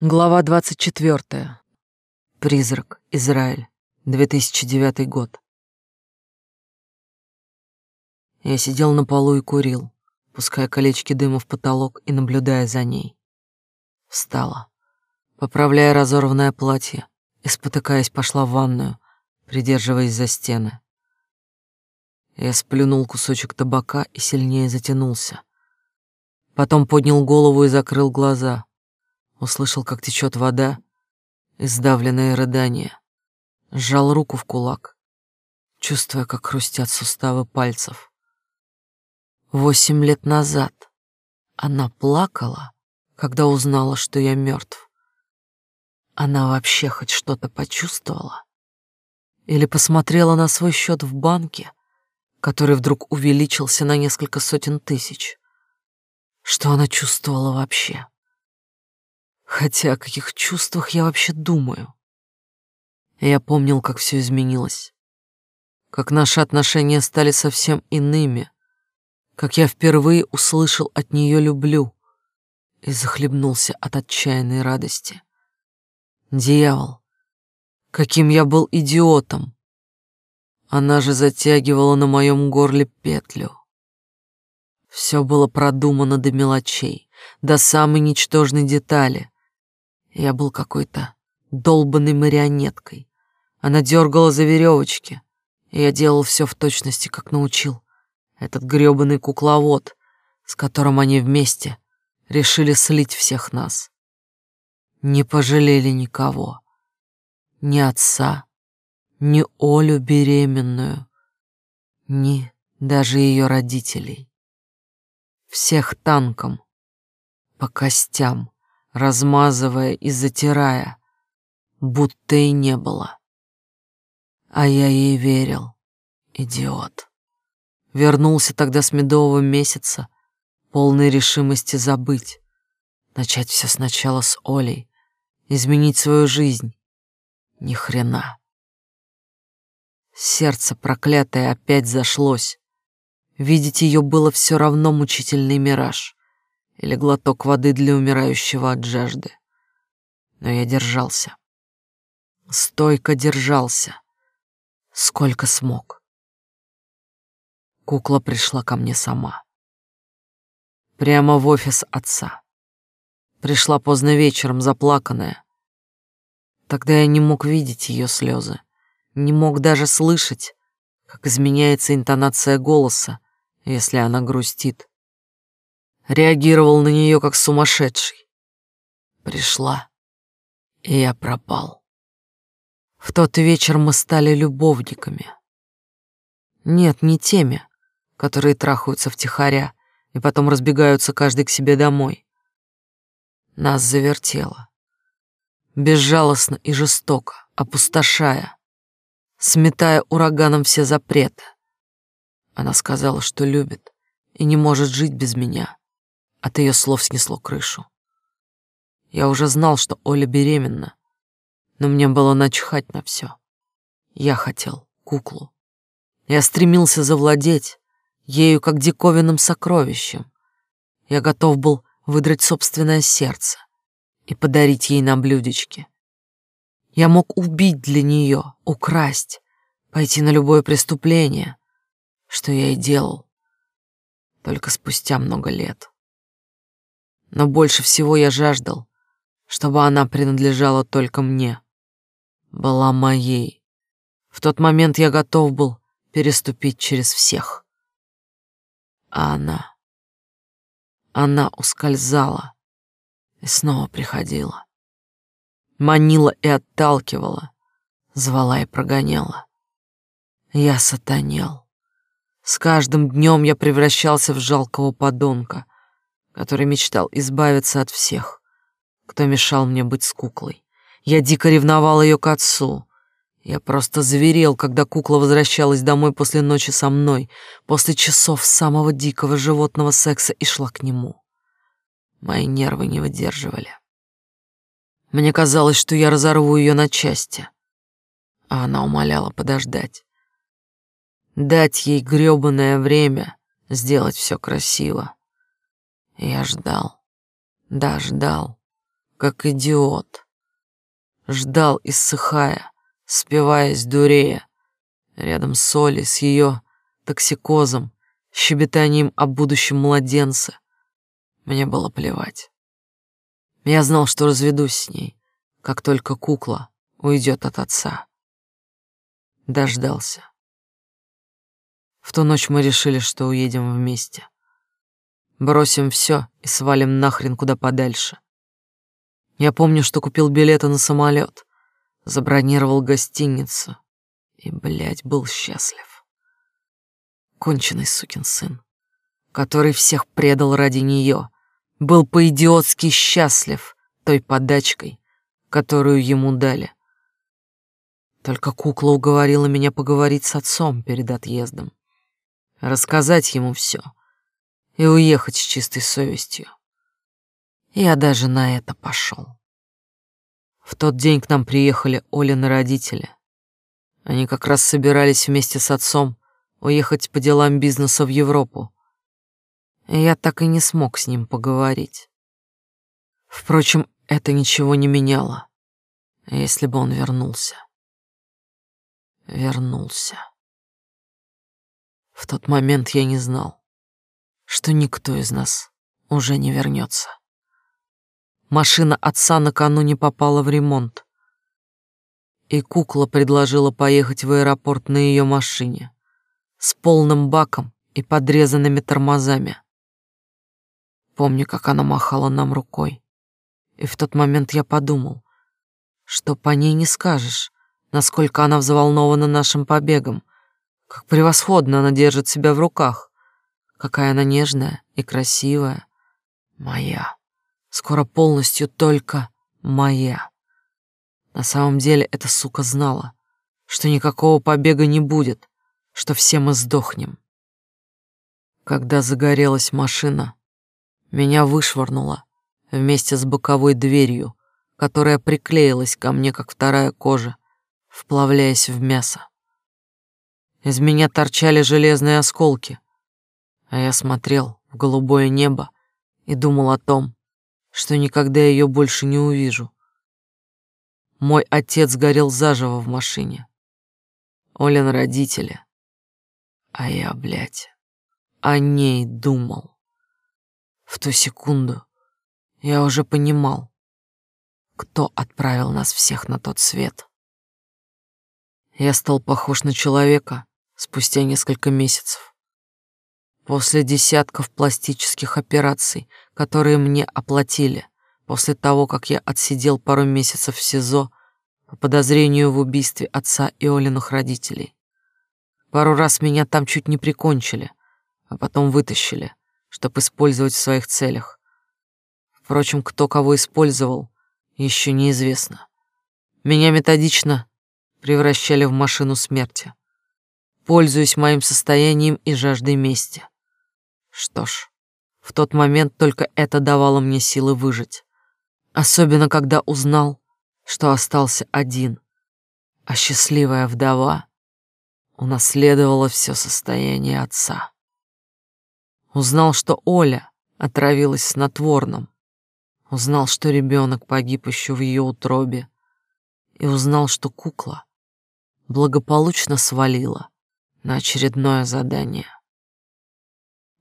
Глава 24. Призрак. Израиль. 2009 год. Я сидел на полу и курил, пуская колечки дыма в потолок и наблюдая за ней. Встала, поправляя разорванное платье и, спотыкаясь, пошла в ванную, придерживаясь за стены. Я сплюнул кусочек табака и сильнее затянулся. Потом поднял голову и закрыл глаза — Услышал, как течет вода, и сдавленное рыдание. Сжал руку в кулак, чувствуя, как хрустят суставы пальцев. Восемь лет назад она плакала, когда узнала, что я мертв. Она вообще хоть что-то почувствовала? Или посмотрела на свой счет в банке, который вдруг увеличился на несколько сотен тысяч? Что она чувствовала вообще? Хотя о каких чувствах я вообще думаю? Я помнил, как все изменилось. Как наши отношения стали совсем иными. Как я впервые услышал от нее «люблю» и захлебнулся от отчаянной радости. Дьявол, каким я был идиотом! Она же затягивала на моем горле петлю. Все было продумано до мелочей, до самой ничтожной детали, я был какой-то долбанной марионеткой. Она дергала за веревочки, и я делал все в точности, как научил. Этот грёбаный кукловод, с которым они вместе решили слить всех нас. Не пожалели никого. Ни отца, ни Олю беременную, ни даже ее родителей. Всех танком, по костям размазывая и затирая, будто и не было. А я ей верил, идиот. Вернулся тогда с медового месяца, полной решимости забыть, начать все сначала с Олей, изменить свою жизнь. Ни хрена. Сердце проклятое опять зашлось. Видеть ее было все равно мучительный мираж или глоток воды для умирающего от жажды. Но я держался. Стойко держался. Сколько смог. Кукла пришла ко мне сама. Прямо в офис отца. Пришла поздно вечером, заплаканная. Тогда я не мог видеть ее слезы, не мог даже слышать, как изменяется интонация голоса, если она грустит реагировал на нее как сумасшедший. Пришла, и я пропал. В тот вечер мы стали любовниками. Нет, не теми, которые трахаются втихаря и потом разбегаются каждый к себе домой. Нас завертело. Безжалостно и жестоко, опустошая, сметая ураганом все запреты. Она сказала, что любит и не может жить без меня. От ее слов снесло крышу. Я уже знал, что Оля беременна, но мне было начхать на все. Я хотел куклу. Я стремился завладеть ею как диковинным сокровищем. Я готов был выдрать собственное сердце и подарить ей на блюдечке. Я мог убить для нее, украсть, пойти на любое преступление, что я и делал, только спустя много лет. Но больше всего я жаждал, чтобы она принадлежала только мне. Была моей. В тот момент я готов был переступить через всех. А она... Она ускользала и снова приходила. Манила и отталкивала, звала и прогоняла. Я сатанел. С каждым днем я превращался в жалкого подонка — который мечтал избавиться от всех, кто мешал мне быть с куклой. Я дико ревновал ее к отцу. Я просто зверел, когда кукла возвращалась домой после ночи со мной, после часов самого дикого животного секса и шла к нему. Мои нервы не выдерживали. Мне казалось, что я разорву ее на части, а она умоляла подождать. Дать ей грёбаное время сделать все красиво. Я ждал, да, ждал, как идиот. Ждал, иссыхая, спиваясь дурея. Рядом с Олей, с ее токсикозом, щебетанием о будущем младенце. Мне было плевать. Я знал, что разведусь с ней, как только кукла уйдет от отца. Дождался. В ту ночь мы решили, что уедем вместе. Бросим все и свалим нахрен куда подальше. Я помню, что купил билеты на самолет, забронировал гостиницу и, блядь, был счастлив. Конченый сукин сын, который всех предал ради нее, был по-идиотски счастлив той подачкой, которую ему дали. Только кукла уговорила меня поговорить с отцом перед отъездом, рассказать ему все и уехать с чистой совестью. Я даже на это пошел. В тот день к нам приехали Олины родители. Они как раз собирались вместе с отцом уехать по делам бизнеса в Европу. И я так и не смог с ним поговорить. Впрочем, это ничего не меняло, если бы он вернулся. Вернулся. В тот момент я не знал, что никто из нас уже не вернется. Машина отца накануне попала в ремонт, и кукла предложила поехать в аэропорт на ее машине с полным баком и подрезанными тормозами. Помню, как она махала нам рукой, и в тот момент я подумал, что по ней не скажешь, насколько она взволнована нашим побегом, как превосходно она держит себя в руках, какая она нежная и красивая, моя скоро полностью только моя. На самом деле эта сука знала, что никакого побега не будет, что все мы сдохнем. Когда загорелась машина, меня вышвырнуло вместе с боковой дверью, которая приклеилась ко мне, как вторая кожа, вплавляясь в мясо. Из меня торчали железные осколки, а я смотрел в голубое небо и думал о том, что никогда ее больше не увижу. Мой отец горел заживо в машине. Олен родители. А я, блядь, о ней думал. В ту секунду я уже понимал, кто отправил нас всех на тот свет. Я стал похож на человека спустя несколько месяцев. После десятков пластических операций, которые мне оплатили, после того, как я отсидел пару месяцев в СИЗО по подозрению в убийстве отца и Олиных родителей. Пару раз меня там чуть не прикончили, а потом вытащили, чтобы использовать в своих целях. Впрочем, кто кого использовал, еще неизвестно. Меня методично превращали в машину смерти, пользуясь моим состоянием и жаждой мести. Что ж, в тот момент только это давало мне силы выжить. Особенно, когда узнал, что остался один, а счастливая вдова унаследовала все состояние отца. Узнал, что Оля отравилась снотворным. Узнал, что ребенок погиб еще в ее утробе. И узнал, что кукла благополучно свалила на очередное задание.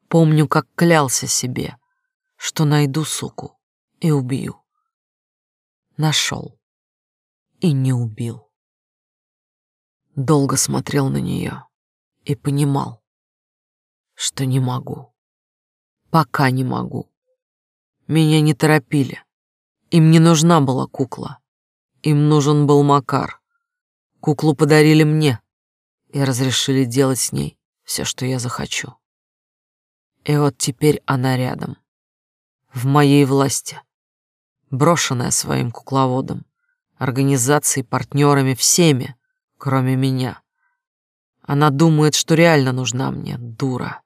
Помню, как клялся себе, что найду суку и убью. Нашел и не убил. Долго смотрел на нее и понимал, что не могу. Пока не могу. Меня не торопили. Им не нужна была кукла. Им нужен был Макар. Куклу подарили мне и разрешили делать с ней все, что я захочу. И вот теперь она рядом. В моей власти. Брошенная своим кукловодом, организацией, партнерами, всеми, кроме меня. Она думает, что реально нужна мне, дура.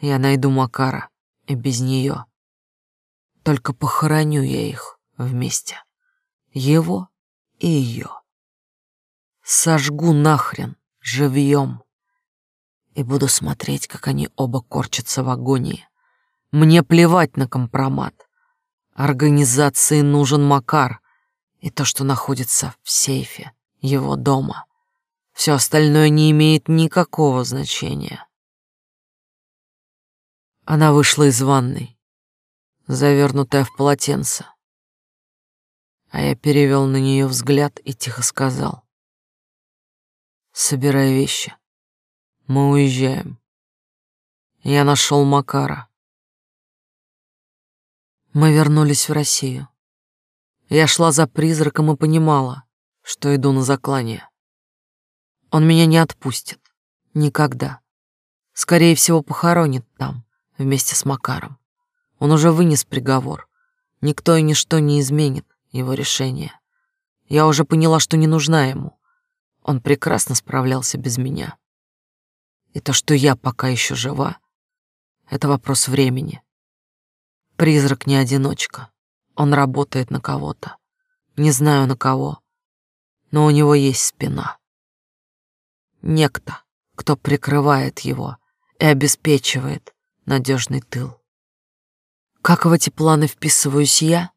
Я найду Макара, и без нее. Только похороню я их вместе. Его и ее. Сожгу нахрен живьем и буду смотреть, как они оба корчатся в агонии. Мне плевать на компромат. Организации нужен Макар и то, что находится в сейфе его дома. Все остальное не имеет никакого значения. Она вышла из ванной, завернутая в полотенце. А я перевел на нее взгляд и тихо сказал. «Собирай вещи. Мы уезжаем. Я нашел Макара. Мы вернулись в Россию. Я шла за призраком и понимала, что иду на заклание. Он меня не отпустит. Никогда. Скорее всего, похоронит там, вместе с Макаром. Он уже вынес приговор. Никто и ничто не изменит его решение. Я уже поняла, что не нужна ему. Он прекрасно справлялся без меня. И то, что я пока еще жива, это вопрос времени. Призрак не одиночка. Он работает на кого-то. Не знаю на кого, но у него есть спина. Некто, кто прикрывает его и обеспечивает надежный тыл. Как в эти планы вписываюсь я?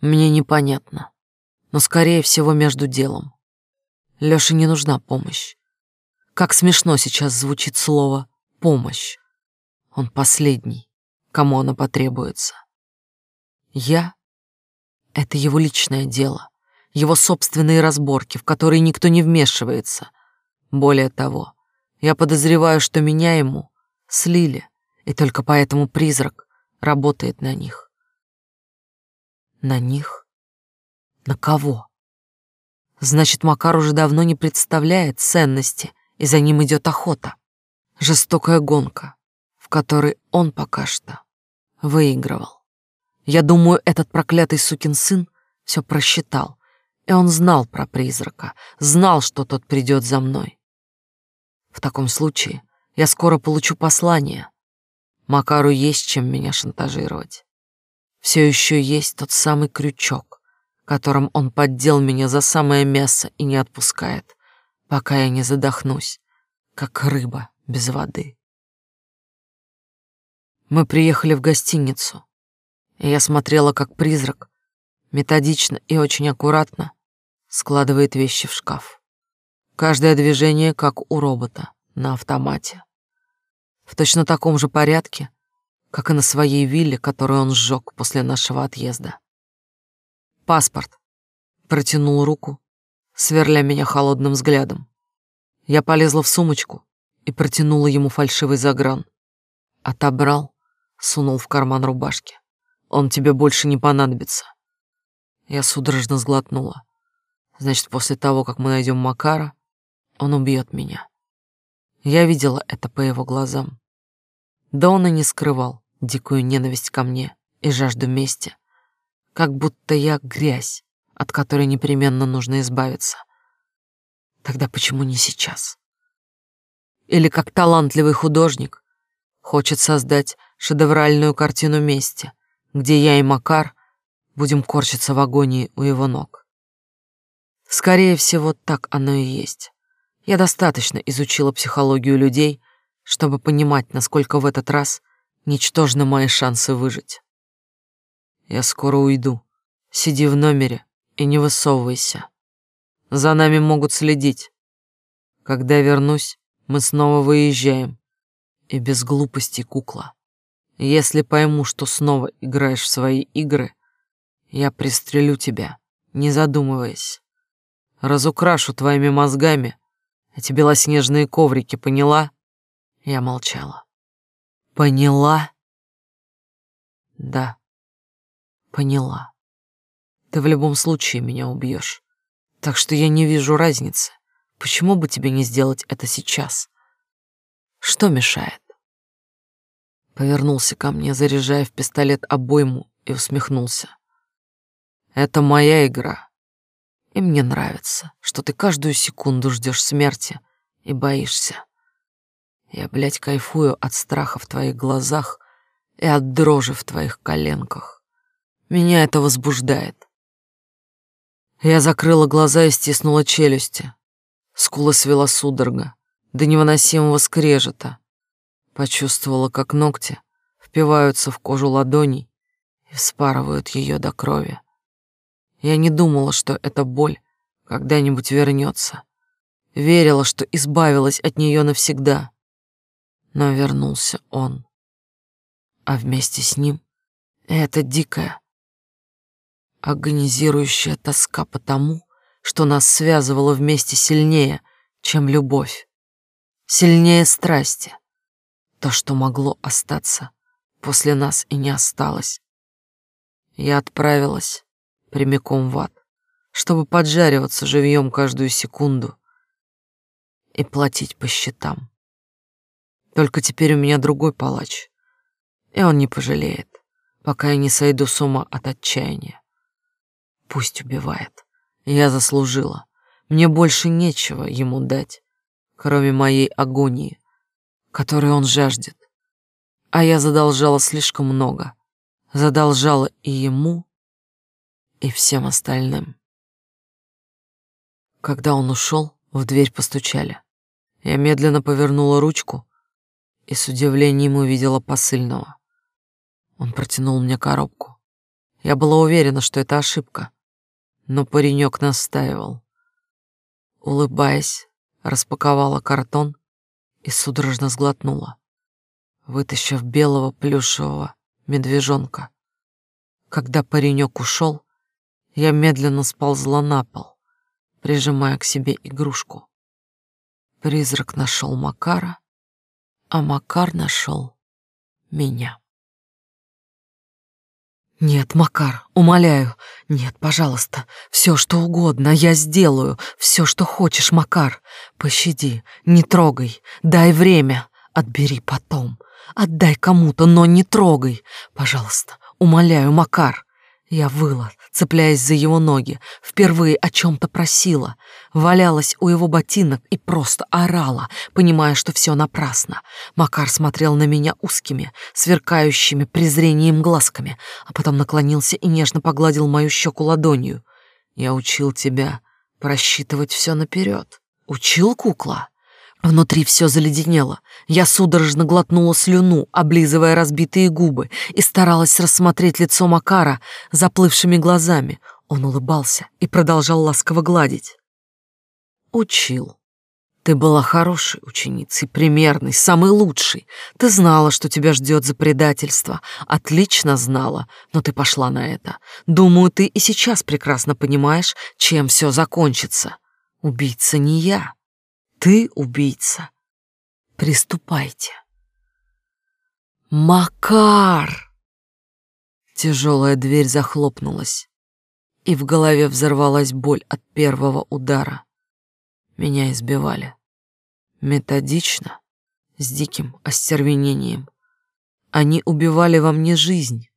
Мне непонятно, но, скорее всего, между делом. Лёше не нужна помощь. Как смешно сейчас звучит слово «помощь». Он последний кому она потребуется. Я — это его личное дело, его собственные разборки, в которые никто не вмешивается. Более того, я подозреваю, что меня ему слили, и только поэтому призрак работает на них. На них? На кого? Значит, Макар уже давно не представляет ценности, и за ним идет охота. Жестокая гонка, который он пока что выигрывал. Я думаю, этот проклятый сукин сын все просчитал, и он знал про призрака, знал, что тот придет за мной. В таком случае я скоро получу послание. Макару есть чем меня шантажировать. Все еще есть тот самый крючок, которым он поддел меня за самое мясо и не отпускает, пока я не задохнусь, как рыба без воды. Мы приехали в гостиницу, и я смотрела, как призрак методично и очень аккуратно складывает вещи в шкаф. Каждое движение, как у робота, на автомате. В точно таком же порядке, как и на своей вилле, которую он сжег после нашего отъезда. Паспорт. Протянул руку, сверля меня холодным взглядом. Я полезла в сумочку и протянула ему фальшивый загран. Отобрал сунул в карман рубашки. Он тебе больше не понадобится. Я судорожно сглотнула. Значит, после того, как мы найдем Макара, он убьет меня. Я видела это по его глазам. Да он и не скрывал дикую ненависть ко мне и жажду мести, как будто я грязь, от которой непременно нужно избавиться. Тогда почему не сейчас? Или как талантливый художник хочет создать шедевральную картину мести, где я и Макар будем корчиться в агонии у его ног. Скорее всего, так оно и есть. Я достаточно изучила психологию людей, чтобы понимать, насколько в этот раз ничтожны мои шансы выжить. Я скоро уйду. Сиди в номере и не высовывайся. За нами могут следить. Когда вернусь, мы снова выезжаем. И без глупости, кукла. Если пойму, что снова играешь в свои игры, я пристрелю тебя, не задумываясь. Разукрашу твоими мозгами эти белоснежные коврики, поняла? Я молчала. Поняла? Да, поняла. Ты в любом случае меня убьешь. Так что я не вижу разницы. Почему бы тебе не сделать это сейчас? Что мешает? Повернулся ко мне, заряжая в пистолет обойму, и усмехнулся. «Это моя игра. И мне нравится, что ты каждую секунду ждешь смерти и боишься. Я, блядь, кайфую от страха в твоих глазах и от дрожи в твоих коленках. Меня это возбуждает. Я закрыла глаза и стиснула челюсти. Скулы свела судорога, до невыносимого скрежета. Почувствовала, как ногти впиваются в кожу ладоней и вспарывают ее до крови. Я не думала, что эта боль когда-нибудь вернется. Верила, что избавилась от нее навсегда. Но вернулся он. А вместе с ним эта дикая, агонизирующая тоска по тому, что нас связывало вместе сильнее, чем любовь. Сильнее страсти. То, что могло остаться, после нас и не осталось. Я отправилась прямиком в ад, чтобы поджариваться живьем каждую секунду и платить по счетам. Только теперь у меня другой палач, и он не пожалеет, пока я не сойду с ума от отчаяния. Пусть убивает. Я заслужила. Мне больше нечего ему дать, кроме моей агонии, которой он жаждет. А я задолжала слишком много. Задолжала и ему, и всем остальным. Когда он ушел, в дверь постучали. Я медленно повернула ручку и с удивлением увидела посыльного. Он протянул мне коробку. Я была уверена, что это ошибка, но паренек настаивал. Улыбаясь, распаковала картон и судорожно сглотнула, вытащив белого плюшевого медвежонка. Когда паренек ушел, я медленно сползла на пол, прижимая к себе игрушку. Призрак нашел Макара, а Макар нашел меня. «Нет, Макар, умоляю. Нет, пожалуйста. Все, что угодно, я сделаю. Все, что хочешь, Макар. Пощади, не трогай. Дай время. Отбери потом. Отдай кому-то, но не трогай. Пожалуйста, умоляю, Макар. Я выла, цепляясь за его ноги, впервые о чем-то просила, валялась у его ботинок и просто орала, понимая, что все напрасно. Макар смотрел на меня узкими, сверкающими презрением глазками, а потом наклонился и нежно погладил мою щеку ладонью. «Я учил тебя просчитывать все наперед. Учил, кукла?» Внутри все заледенело. Я судорожно глотнула слюну, облизывая разбитые губы, и старалась рассмотреть лицо Макара заплывшими глазами. Он улыбался и продолжал ласково гладить. «Учил. Ты была хорошей ученицей, примерной, самой лучшей. Ты знала, что тебя ждет за предательство. Отлично знала, но ты пошла на это. Думаю, ты и сейчас прекрасно понимаешь, чем все закончится. Убийца не я». Ты убийца. Приступайте. Макар! Тяжелая дверь захлопнулась, и в голове взорвалась боль от первого удара. Меня избивали. Методично, с диким остервенением. Они убивали во мне жизнь.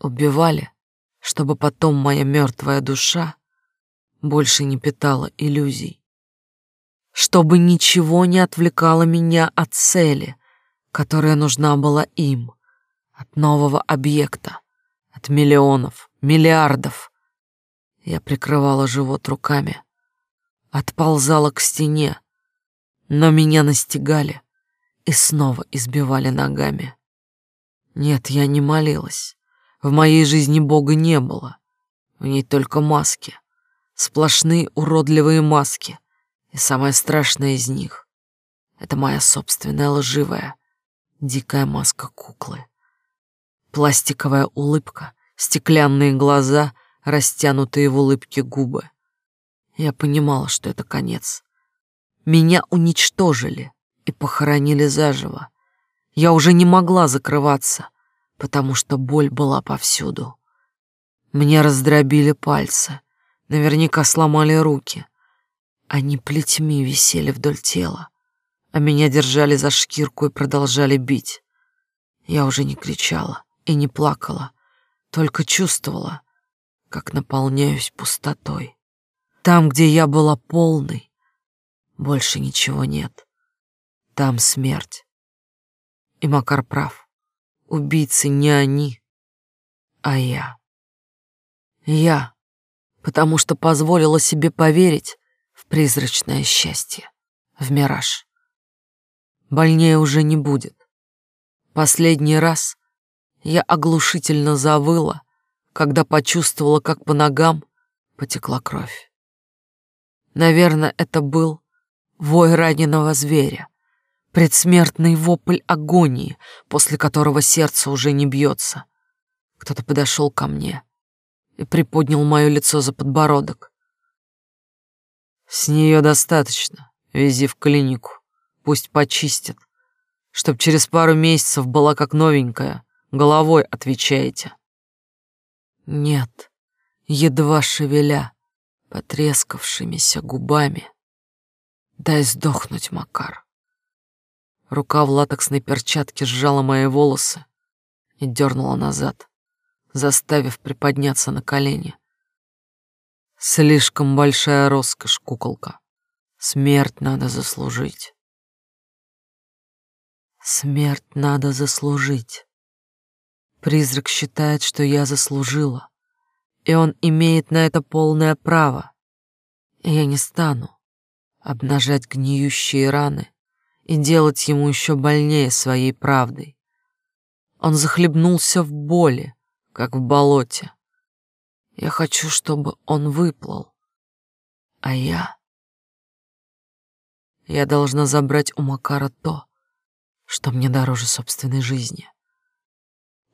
Убивали, чтобы потом моя мертвая душа больше не питала иллюзий чтобы ничего не отвлекало меня от цели, которая нужна была им, от нового объекта, от миллионов, миллиардов. Я прикрывала живот руками, отползала к стене, но меня настигали и снова избивали ногами. Нет, я не молилась. В моей жизни Бога не было. В ней только маски. Сплошные уродливые маски — и самое страшное из них — это моя собственная лживая, дикая маска куклы. Пластиковая улыбка, стеклянные глаза, растянутые в улыбке губы. Я понимала, что это конец. Меня уничтожили и похоронили заживо. Я уже не могла закрываться, потому что боль была повсюду. Мне раздробили пальцы, наверняка сломали руки. Они плетьми висели вдоль тела, а меня держали за шкирку и продолжали бить. Я уже не кричала и не плакала, только чувствовала, как наполняюсь пустотой. Там, где я была полной, больше ничего нет. Там смерть. И Макар прав. Убийцы не они, а я. Я, потому что позволила себе поверить, призрачное счастье, в мираж. Больнее уже не будет. Последний раз Я оглушительно завыла, когда почувствовала, как по ногам потекла кровь. Наверное, это был вой раненого зверя, предсмертный вопль агонии, после которого сердце уже не бьется. Кто-то подошел ко мне и приподнял мое лицо за подбородок. С нее достаточно, вези в клинику, пусть почистят, чтоб через пару месяцев была как новенькая, головой отвечаете. Нет, едва шевеля потрескавшимися губами. Дай сдохнуть, Макар. Рука в латексной перчатке сжала мои волосы и дернула назад, заставив приподняться на колени. Слишком большая роскошь, куколка. Смерть надо заслужить. Смерть надо заслужить. Призрак считает, что я заслужила, и он имеет на это полное право. И я не стану обнажать гниющие раны и делать ему еще больнее своей правдой. Он захлебнулся в боли, как в болоте. Я хочу, чтобы он выплыл. А я... Я должна забрать у Макара то, что мне дороже собственной жизни.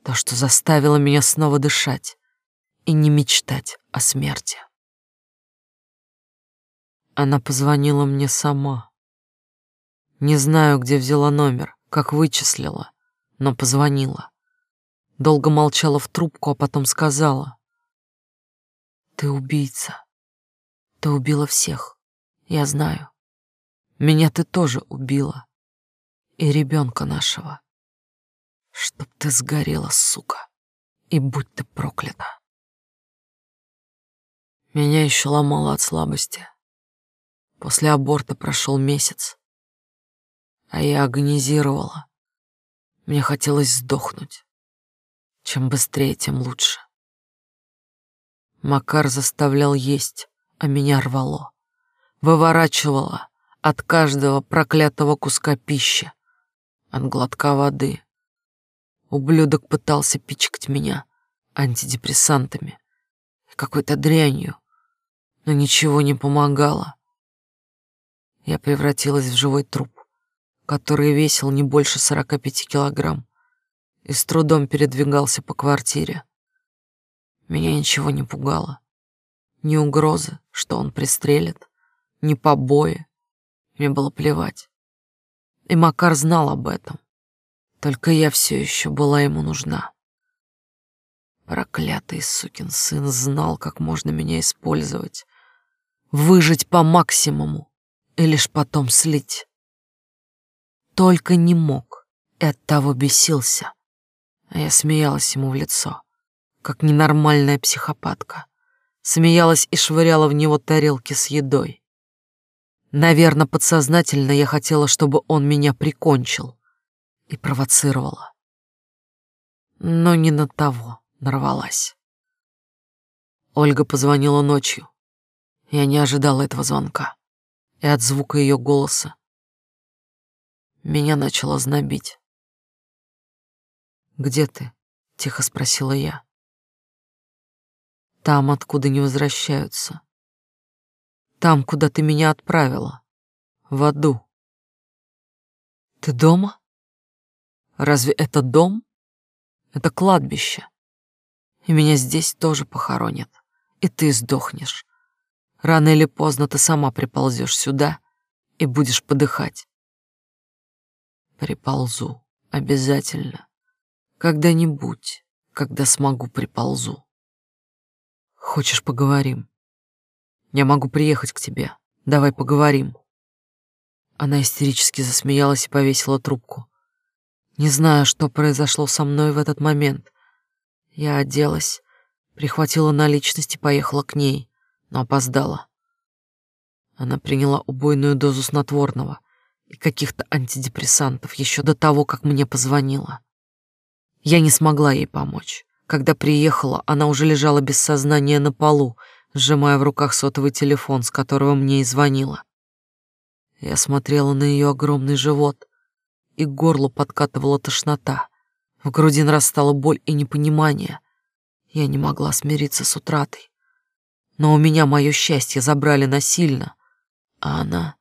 То, что заставило меня снова дышать и не мечтать о смерти. Она позвонила мне сама. Не знаю, где взяла номер, как вычислила, но позвонила. Долго молчала в трубку, а потом сказала. «Ты убийца. Ты убила всех. Я знаю. Меня ты тоже убила. И ребенка нашего. Чтоб ты сгорела, сука, и будь ты проклята». Меня еще ломало от слабости. После аборта прошел месяц а я агонизировала. Мне хотелось сдохнуть. Чем быстрее, тем лучше. Макар заставлял есть, а меня рвало. Выворачивало от каждого проклятого куска пищи, от глотка воды. Ублюдок пытался пичкать меня антидепрессантами и какой-то дрянью, но ничего не помогало. Я превратилась в живой труп который весил не больше 45 килограмм и с трудом передвигался по квартире. Меня ничего не пугало. Ни угрозы, что он пристрелит, ни побои. Мне было плевать. И Макар знал об этом. Только я все еще была ему нужна. Проклятый сукин сын знал, как можно меня использовать, выжить по максимуму и лишь потом слить только не мог и оттого бесился. А я смеялась ему в лицо, как ненормальная психопатка. Смеялась и швыряла в него тарелки с едой. Наверное, подсознательно я хотела, чтобы он меня прикончил и провоцировала. Но не на того нарвалась. Ольга позвонила ночью. Я не ожидала этого звонка. И от звука ее голоса меня начало знобить. «Где ты?» — тихо спросила я. «Там, откуда не возвращаются. Там, куда ты меня отправила. В аду». «Ты дома? Разве это дом? Это кладбище. И меня здесь тоже похоронят. И ты сдохнешь. Рано или поздно ты сама приползешь сюда и будешь подыхать. Приползу. Обязательно. Когда-нибудь, когда смогу, приползу. Хочешь, поговорим? Я могу приехать к тебе. Давай поговорим. Она истерически засмеялась и повесила трубку. Не знаю, что произошло со мной в этот момент. Я оделась, прихватила наличность и поехала к ней, но опоздала. Она приняла убойную дозу снотворного, и каких-то антидепрессантов еще до того, как мне позвонила. Я не смогла ей помочь. Когда приехала, она уже лежала без сознания на полу, сжимая в руках сотовый телефон, с которого мне и звонила. Я смотрела на ее огромный живот, и к горлу подкатывала тошнота. В груди нарастала боль и непонимание. Я не могла смириться с утратой. Но у меня мое счастье забрали насильно, а она...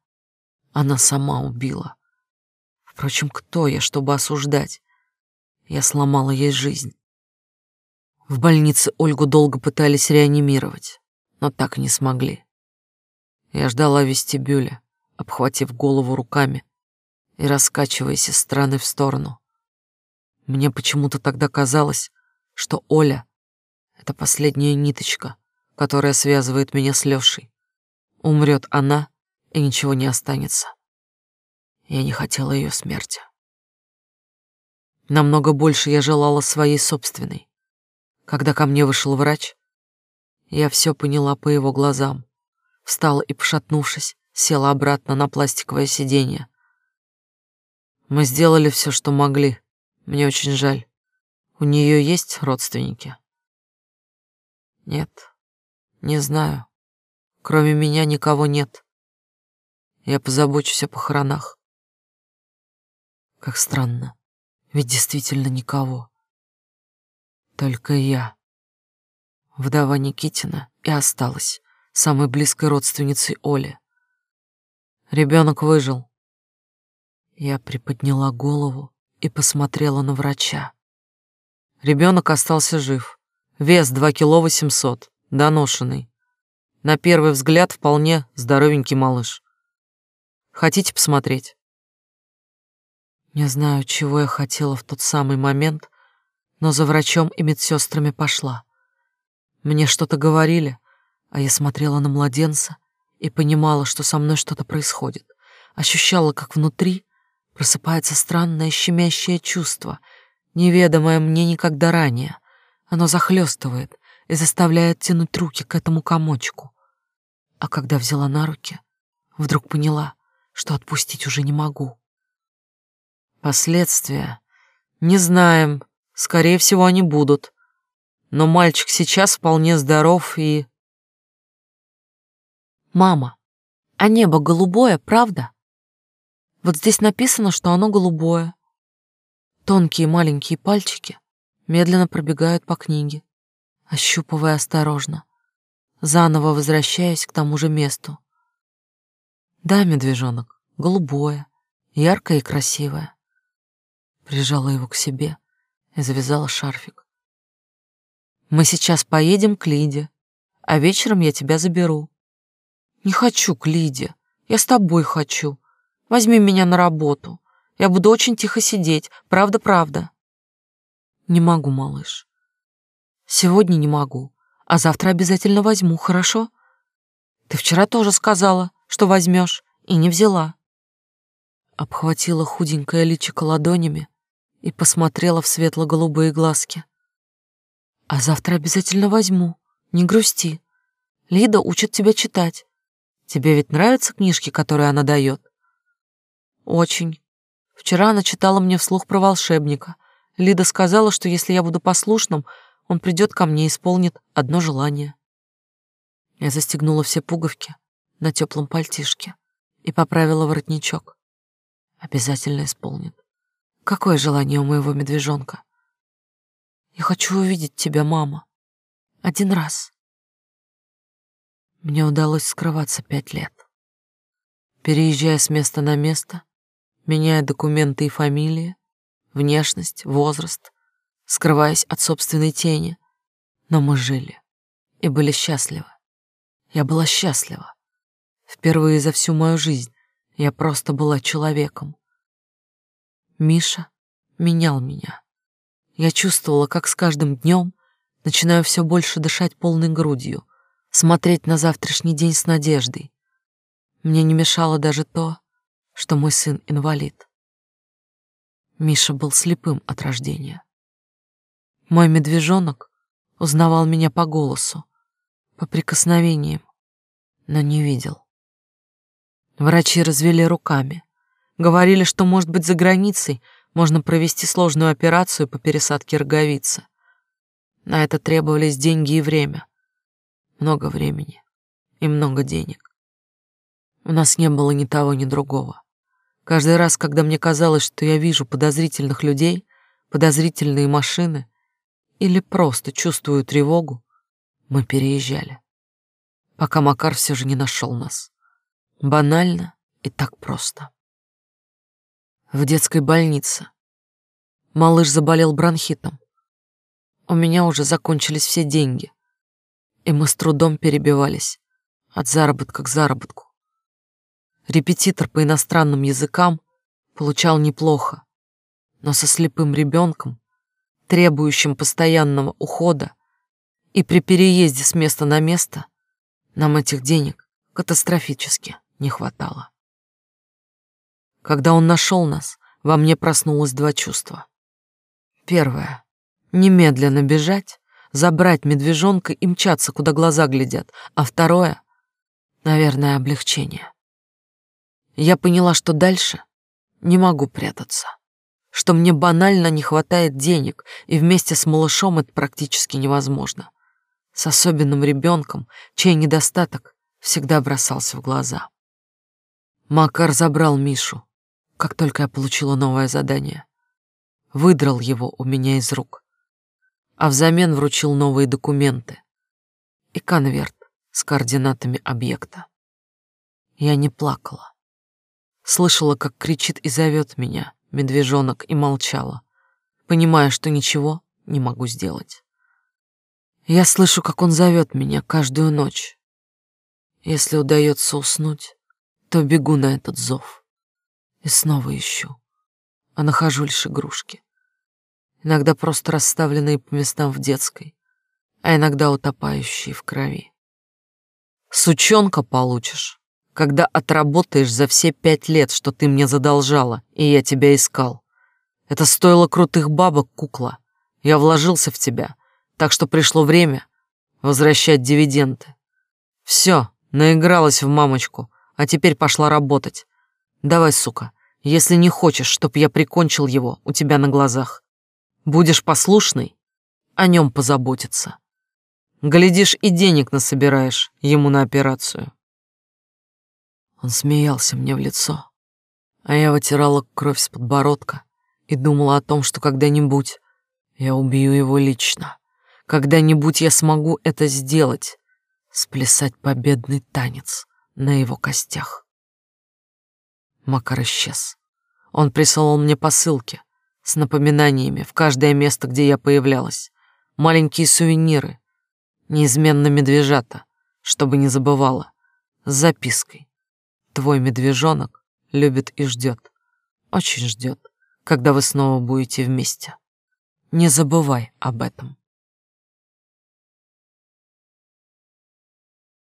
Она сама убила. Впрочем, кто я, чтобы осуждать? Я сломала ей жизнь. В больнице Ольгу долго пытались реанимировать, но так и не смогли. Я ждала в вестибюле, обхватив голову руками и раскачиваясь из стороны в сторону. Мне почему-то тогда казалось, что Оля — это последняя ниточка, которая связывает меня с Лёшей. Умрет она, и ничего не останется. Я не хотела ее смерти. Намного больше я желала своей собственной. Когда ко мне вышел врач, я все поняла по его глазам. Встала и, пошатнувшись, села обратно на пластиковое сиденье. Мы сделали все, что могли. Мне очень жаль. У нее есть родственники? Нет, не знаю. Кроме меня никого нет. Я позабочусь о похоронах. Как странно, ведь действительно никого. Только я. Вдова Никитина и осталась самой близкой родственницей Оли. Ребенок выжил. Я приподняла голову и посмотрела на врача. Ребенок остался жив. Вес 2 кило 800, доношенный. На первый взгляд вполне здоровенький малыш. Хотите посмотреть? Не знаю, чего я хотела в тот самый момент, но за врачом и медсестрами пошла. Мне что-то говорили, а я смотрела на младенца и понимала, что со мной что-то происходит. Ощущала, как внутри просыпается странное щемящее чувство, неведомое мне никогда ранее. Оно захлестывает и заставляет тянуть руки к этому комочку. А когда взяла на руки, вдруг поняла, что отпустить уже не могу. Последствия не знаем, Скорее всего, они будут. Но мальчик сейчас вполне здоров и... Мама, а небо голубое, правда? Вот здесь написано, что оно голубое. Тонкие маленькие пальчики медленно пробегают по книге, ощупывая осторожно, заново возвращаясь к тому же месту. Да, медвежонок, голубое, яркое и красивое. Прижала его к себе, и завязала шарфик. «Мы сейчас поедем к Лиде, а вечером я тебя заберу». «Не хочу к Лиде, я с тобой хочу. Возьми меня на работу. Я буду очень тихо сидеть, правда-правда». «Не могу, малыш. Сегодня не могу, а завтра обязательно возьму, хорошо? Ты вчера тоже сказала, что возьмешь, и не взяла». Обхватила худенькое личико ладонями, и посмотрела в светло-голубые глазки. «А завтра обязательно возьму. Не грусти. Лида учит тебя читать. Тебе ведь нравятся книжки, которые она дает?» «Очень. Вчера она читала мне вслух про волшебника. Лида сказала, что если я буду послушным, он придет ко мне и исполнит одно желание». Я застегнула все пуговки на теплом пальтишке и поправила воротничок. Обязательно исполнит. Какое желание у моего медвежонка? Я хочу увидеть тебя, мама. Один раз. Мне удалось скрываться пять лет. Переезжая с места на место, меняя документы и фамилии, внешность, возраст, скрываясь от собственной тени, но мы жили и были счастливы. Я была счастлива. Впервые за всю мою жизнь я просто была человеком, Миша менял меня. Я чувствовала, как с каждым днем начинаю все больше дышать полной грудью, смотреть на завтрашний день с надеждой. Мне не мешало даже то, что мой сын инвалид. Миша был слепым от рождения. Мой медвежонок узнавал меня по голосу, по прикосновениям, но не видел. Врачи развели руками. Говорили, что, может быть, за границей можно провести сложную операцию по пересадке роговицы. На это требовались деньги и время. Много времени и много денег. У нас не было ни того, ни другого. Каждый раз, когда мне казалось, что я вижу подозрительных людей, подозрительные машины или просто чувствую тревогу, мы переезжали. Пока Макар все же не нашел нас. Банально и так просто. В детской больнице. Малыш заболел бронхитом. У меня уже закончились все деньги, и мы с трудом перебивались от заработка к заработку. Репетитор по иностранным языкам получал неплохо, но со слепым ребенком, требующим постоянного ухода, и при переезде с места на место нам этих денег катастрофически не хватало. Когда он нашел нас, во мне проснулось два чувства. Первое — немедленно бежать, забрать медвежонка и мчаться, куда глаза глядят, а второе — наверное, облегчение. Я поняла, что дальше не могу прятаться, что мне банально не хватает денег, и вместе с малышом это практически невозможно. С особенным ребенком, чей недостаток всегда бросался в глаза. Макар забрал Мишу, как только я получила новое задание. Выдрал его у меня из рук, а взамен вручил новые документы и конверт с координатами объекта. Я не плакала. Слышала, как кричит и зовет меня медвежонок, и молчала, понимая, что ничего не могу сделать. Я слышу, как он зовет меня каждую ночь. Если удается уснуть, то бегу на этот зов и снова ищу, а нахожу лишь игрушки. Иногда просто расставленные по местам в детской, а иногда утопающие в крови. Сучонка получишь, когда отработаешь за все пять лет, что ты мне задолжала, и я тебя искал. Это стоило крутых бабок, кукла. Я вложился в тебя, так что пришло время возвращать дивиденды. Все, наигралась в мамочку, а теперь пошла работать. Давай, сука, если не хочешь, чтоб я прикончил его у тебя на глазах. Будешь послушный, о нем позаботиться. Глядишь, и денег насобираешь ему на операцию. Он смеялся мне в лицо, а я вытирала кровь с подбородка и думала о том, что когда-нибудь я убью его лично. Когда-нибудь я смогу это сделать, сплясать победный танец на его костях. Макар исчез. Он присылал мне посылки с напоминаниями в каждое место, где я появлялась. Маленькие сувениры, неизменно медвежата, чтобы не забывала, с запиской. Твой медвежонок любит и ждет, очень ждет, когда вы снова будете вместе. Не забывай об этом.